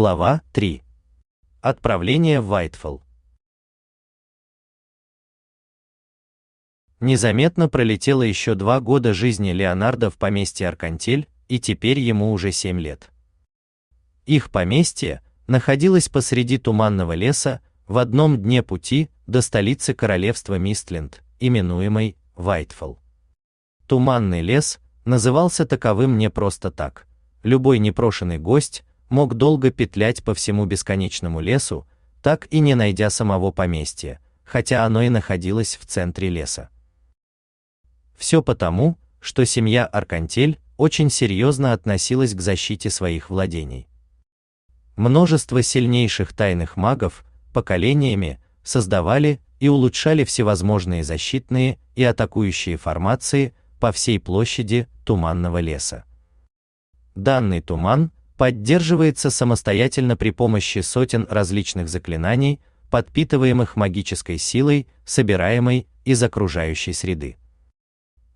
Глава 3. Отправление в Вайтфолл. Незаметно пролетело еще два года жизни Леонардо в поместье Аркантель, и теперь ему уже семь лет. Их поместье находилось посреди туманного леса, в одном дне пути до столицы королевства Мистленд, именуемой Вайтфолл. Туманный лес назывался таковым не просто так. Любой непрошенный гость мог долго петлять по всему бесконечному лесу, так и не найдя самого поместья, хотя оно и находилось в центре леса. Все потому, что семья Аркантель очень серьезно относилась к защите своих владений. Множество сильнейших тайных магов поколениями создавали и улучшали всевозможные защитные и атакующие формации по всей площади Туманного леса. Данный туман поддерживается самостоятельно при помощи сотен различных заклинаний, подпитываемых магической силой, собираемой из окружающей среды.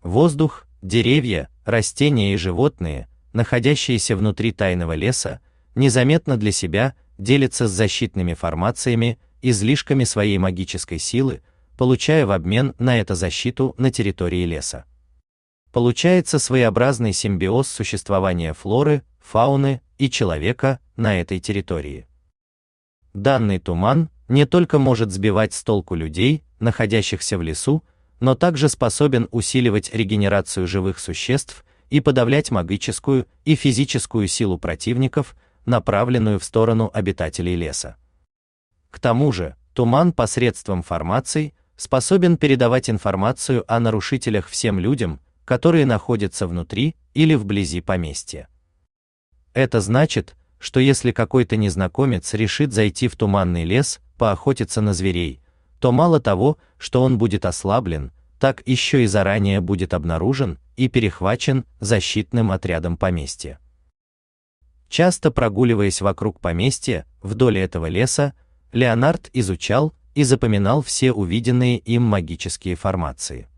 Воздух, деревья, растения и животные, находящиеся внутри тайного леса, незаметно для себя делятся с защитными формациями, излишками своей магической силы, получая в обмен на это защиту на территории леса. Получается своеобразный симбиоз существования флоры, фауны и человека на этой территории. Данный туман не только может сбивать с толку людей, находящихся в лесу, но также способен усиливать регенерацию живых существ и подавлять магическую и физическую силу противников, направленную в сторону обитателей леса. К тому же, туман посредством формаций способен передавать информацию о нарушителях всем людям, которые находятся внутри или вблизи поместья. Это значит, что если какой-то незнакомец решит зайти в туманный лес, поохотиться на зверей, то мало того, что он будет ослаблен, так еще и заранее будет обнаружен и перехвачен защитным отрядом поместья. Часто прогуливаясь вокруг поместья, вдоль этого леса, Леонард изучал и запоминал все увиденные им магические формации.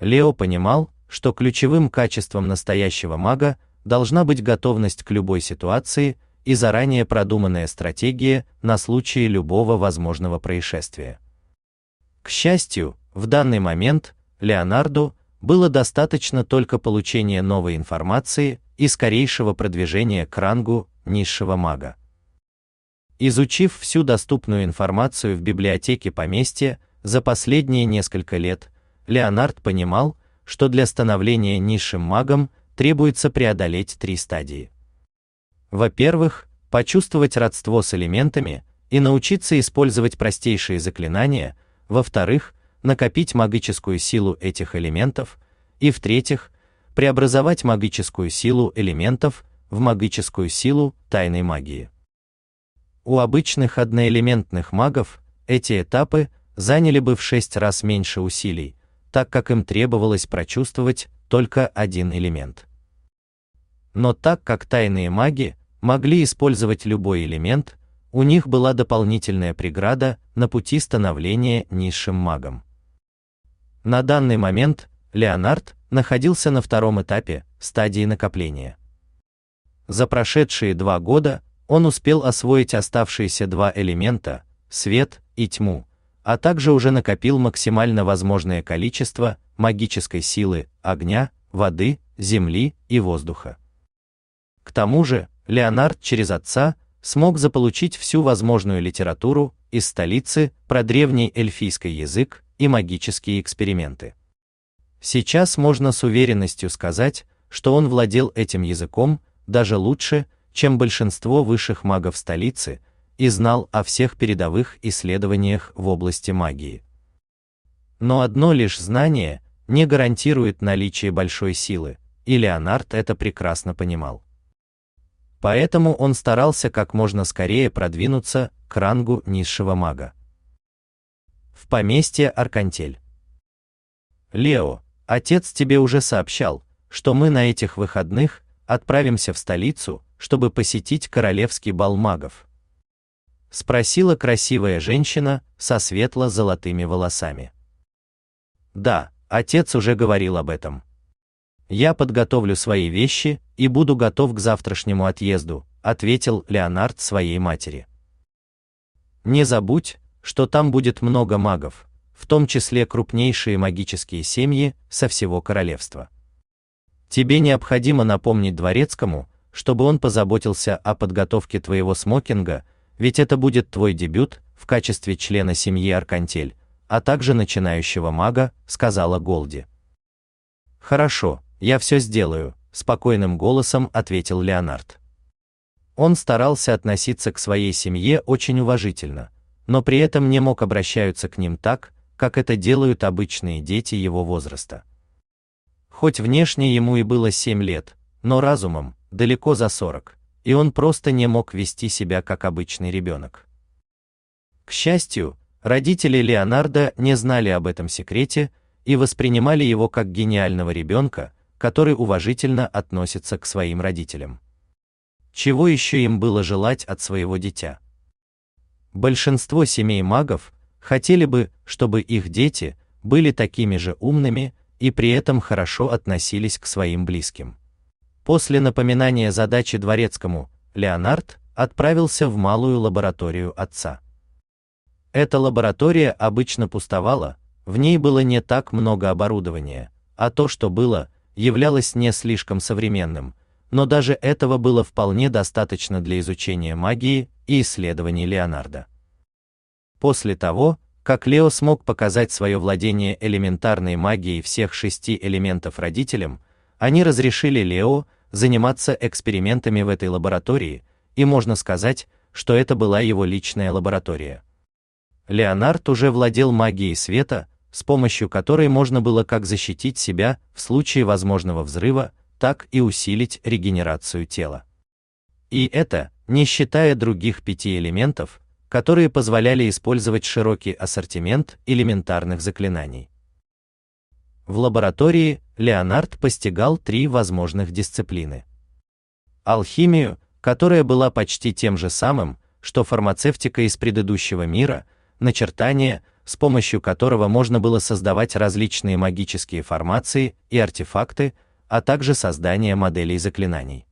Лео понимал, что ключевым качеством настоящего мага должна быть готовность к любой ситуации и заранее продуманная стратегия на случай любого возможного происшествия. К счастью, в данный момент Леонарду было достаточно только получения новой информации и скорейшего продвижения к рангу низшего мага. Изучив всю доступную информацию в библиотеке поместья за последние несколько лет, Леонард понимал, что для становления низшим магом требуется преодолеть три стадии. Во-первых, почувствовать родство с элементами и научиться использовать простейшие заклинания, во-вторых, накопить магическую силу этих элементов, и в-третьих, преобразовать магическую силу элементов в магическую силу тайной магии. У обычных одноэлементных магов эти этапы заняли бы в шесть раз меньше усилий, так как им требовалось прочувствовать только один элемент. Но так как тайные маги могли использовать любой элемент, у них была дополнительная преграда на пути становления низшим магом. На данный момент Леонард находился на втором этапе стадии накопления. За прошедшие два года он успел освоить оставшиеся два элемента свет и тьму, а также уже накопил максимально возможное количество магической силы огня, воды, земли и воздуха. К тому же, Леонард через отца смог заполучить всю возможную литературу из столицы про древний эльфийский язык и магические эксперименты. Сейчас можно с уверенностью сказать, что он владел этим языком даже лучше, чем большинство высших магов столицы, и знал о всех передовых исследованиях в области магии. Но одно лишь знание не гарантирует наличие большой силы, и Леонард это прекрасно понимал. Поэтому он старался как можно скорее продвинуться к рангу низшего мага. В поместье Аркантель. Лео, отец тебе уже сообщал, что мы на этих выходных отправимся в столицу, чтобы посетить королевский бал магов спросила красивая женщина со светло-золотыми волосами. Да, отец уже говорил об этом. Я подготовлю свои вещи и буду готов к завтрашнему отъезду, ответил Леонард своей матери. Не забудь, что там будет много магов, в том числе крупнейшие магические семьи со всего королевства. Тебе необходимо напомнить дворецкому, чтобы он позаботился о подготовке твоего смокинга, ведь это будет твой дебют в качестве члена семьи Аркантель, а также начинающего мага, сказала Голди. Хорошо, я все сделаю, спокойным голосом ответил Леонард. Он старался относиться к своей семье очень уважительно, но при этом не мог обращаться к ним так, как это делают обычные дети его возраста. Хоть внешне ему и было 7 лет, но разумом далеко за 40, и он просто не мог вести себя как обычный ребенок. К счастью, родители Леонардо не знали об этом секрете и воспринимали его как гениального ребенка, который уважительно относится к своим родителям. Чего еще им было желать от своего дитя? Большинство семей магов хотели бы, чтобы их дети были такими же умными и при этом хорошо относились к своим близким. После напоминания задачи дворецкому, Леонард отправился в малую лабораторию отца. Эта лаборатория обычно пустовала, в ней было не так много оборудования, а то, что было, являлось не слишком современным, но даже этого было вполне достаточно для изучения магии и исследований Леонардо. После того, как Лео смог показать свое владение элементарной магией всех шести элементов родителям, они разрешили Лео заниматься экспериментами в этой лаборатории, и можно сказать, что это была его личная лаборатория. Леонард уже владел магией света, с помощью которой можно было как защитить себя в случае возможного взрыва, так и усилить регенерацию тела. И это, не считая других пяти элементов, которые позволяли использовать широкий ассортимент элементарных заклинаний. В лаборатории Леонард постигал три возможных дисциплины. Алхимию, которая была почти тем же самым, что фармацевтика из предыдущего мира, начертание, с помощью которого можно было создавать различные магические формации и артефакты, а также создание моделей заклинаний.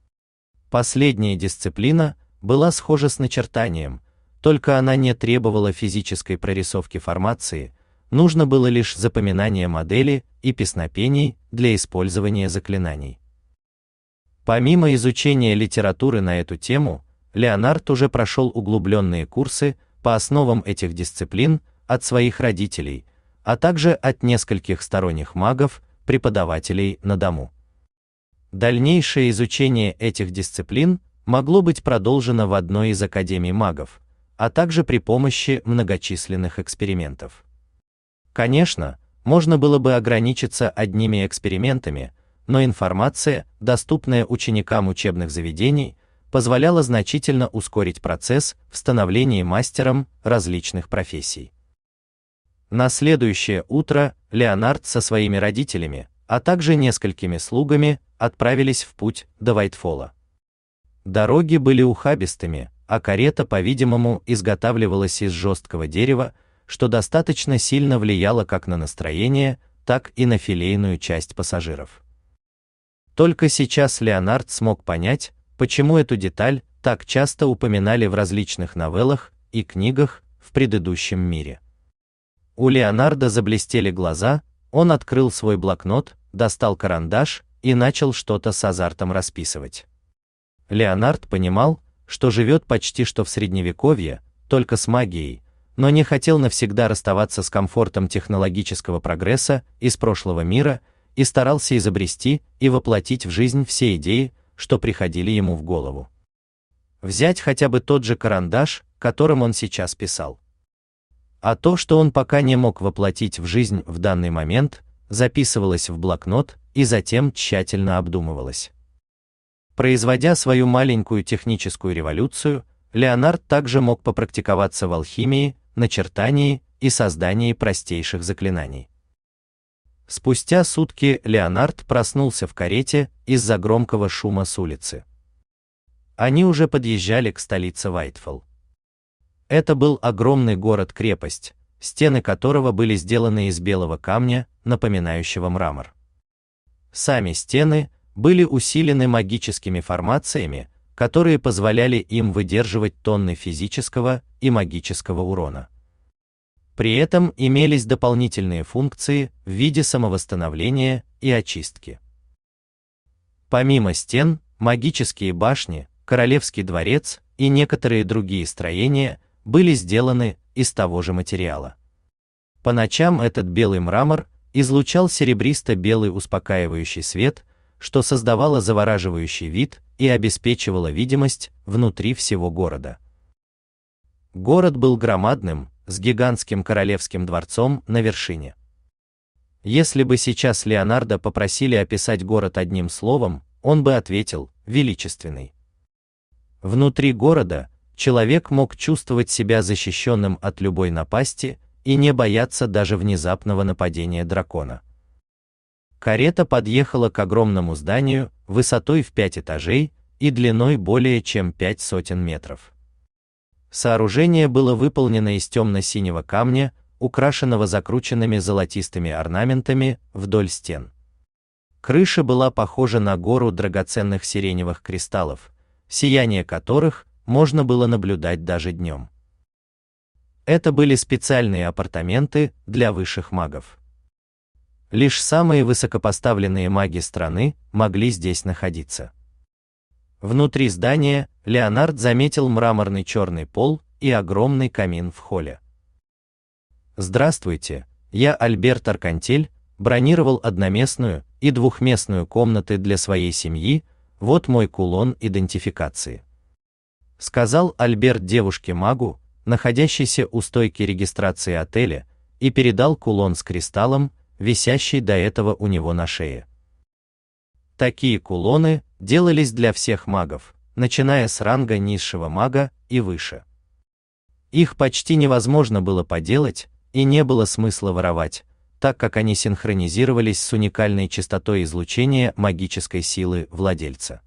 Последняя дисциплина была схожа с начертанием, только она не требовала физической прорисовки формации, нужно было лишь запоминание модели и песнопений для использования заклинаний. Помимо изучения литературы на эту тему, Леонард уже прошел углубленные курсы по основам этих дисциплин от своих родителей, а также от нескольких сторонних магов, преподавателей на дому. Дальнейшее изучение этих дисциплин могло быть продолжено в одной из академий магов, а также при помощи многочисленных экспериментов. Конечно, можно было бы ограничиться одними экспериментами, но информация, доступная ученикам учебных заведений, позволяла значительно ускорить процесс в становлении мастером различных профессий. На следующее утро Леонард со своими родителями, а также несколькими слугами отправились в путь до Вайтфола. Дороги были ухабистыми, а карета, по-видимому, изготавливалась из жесткого дерева, что достаточно сильно влияло как на настроение, так и на филейную часть пассажиров. Только сейчас Леонард смог понять, почему эту деталь так часто упоминали в различных новеллах и книгах в предыдущем мире. У Леонарда заблестели глаза, он открыл свой блокнот, достал карандаш и начал что-то с азартом расписывать. Леонард понимал, что живет почти что в средневековье, только с магией, но не хотел навсегда расставаться с комфортом технологического прогресса из прошлого мира и старался изобрести и воплотить в жизнь все идеи, что приходили ему в голову. Взять хотя бы тот же карандаш, которым он сейчас писал. А то, что он пока не мог воплотить в жизнь в данный момент, записывалось в блокнот и затем тщательно обдумывалось. Производя свою маленькую техническую революцию, Леонард также мог попрактиковаться в алхимии, начертании и создании простейших заклинаний. Спустя сутки Леонард проснулся в карете из-за громкого шума с улицы. Они уже подъезжали к столице Вайтфолл. Это был огромный город-крепость, стены которого были сделаны из белого камня, напоминающего мрамор. Сами стены были усилены магическими формациями, которые позволяли им выдерживать тонны физического и магического урона. При этом имелись дополнительные функции в виде самовосстановления и очистки. Помимо стен, магические башни, королевский дворец и некоторые другие строения были сделаны из того же материала. По ночам этот белый мрамор излучал серебристо-белый успокаивающий свет, что создавало завораживающий вид и обеспечивало видимость внутри всего города. Город был громадным, с гигантским королевским дворцом на вершине. Если бы сейчас Леонардо попросили описать город одним словом, он бы ответил: величественный. Внутри города человек мог чувствовать себя защищенным от любой напасти и не бояться даже внезапного нападения дракона. Карета подъехала к огромному зданию высотой в пять этажей и длиной более чем пять сотен метров. Сооружение было выполнено из темно-синего камня, украшенного закрученными золотистыми орнаментами вдоль стен. Крыша была похожа на гору драгоценных сиреневых кристаллов, сияние которых можно было наблюдать даже днем. Это были специальные апартаменты для высших магов. Лишь самые высокопоставленные маги страны могли здесь находиться. Внутри здания Леонард заметил мраморный черный пол и огромный камин в холле. Здравствуйте, я Альберт Аркантель, бронировал одноместную и двухместную комнаты для своей семьи, вот мой кулон идентификации. Сказал Альберт девушке-магу, находящейся у стойки регистрации отеля, и передал кулон с кристаллом, висящий до этого у него на шее. Такие кулоны делались для всех магов, начиная с ранга низшего мага и выше. Их почти невозможно было поделать, и не было смысла воровать, так как они синхронизировались с уникальной частотой излучения магической силы владельца.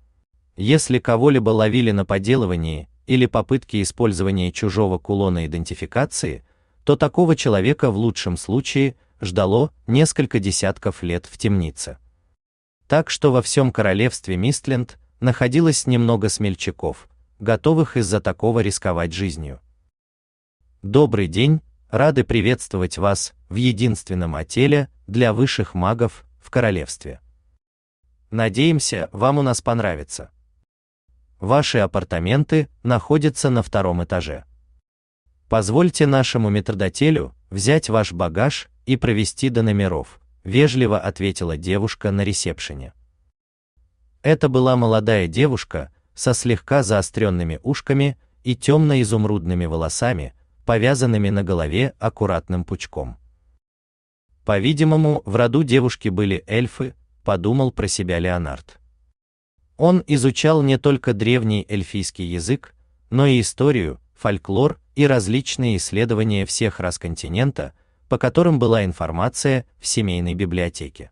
Если кого-либо ловили на подделывании или попытке использования чужого кулона идентификации, то такого человека в лучшем случае ждало несколько десятков лет в темнице. Так что во всем королевстве Мистленд находилось немного смельчаков, готовых из-за такого рисковать жизнью. Добрый день, рады приветствовать вас в единственном отеле для высших магов в королевстве. Надеемся, вам у нас понравится. Ваши апартаменты находятся на втором этаже. Позвольте нашему метрдотелю взять ваш багаж и провести до номеров, вежливо ответила девушка на ресепшене. Это была молодая девушка со слегка заостренными ушками и темно-изумрудными волосами, повязанными на голове аккуратным пучком. По-видимому, в роду девушки были эльфы, подумал про себя Леонард. Он изучал не только древний эльфийский язык, но и историю, фольклор и различные исследования всех рас континента, по которым была информация в семейной библиотеке.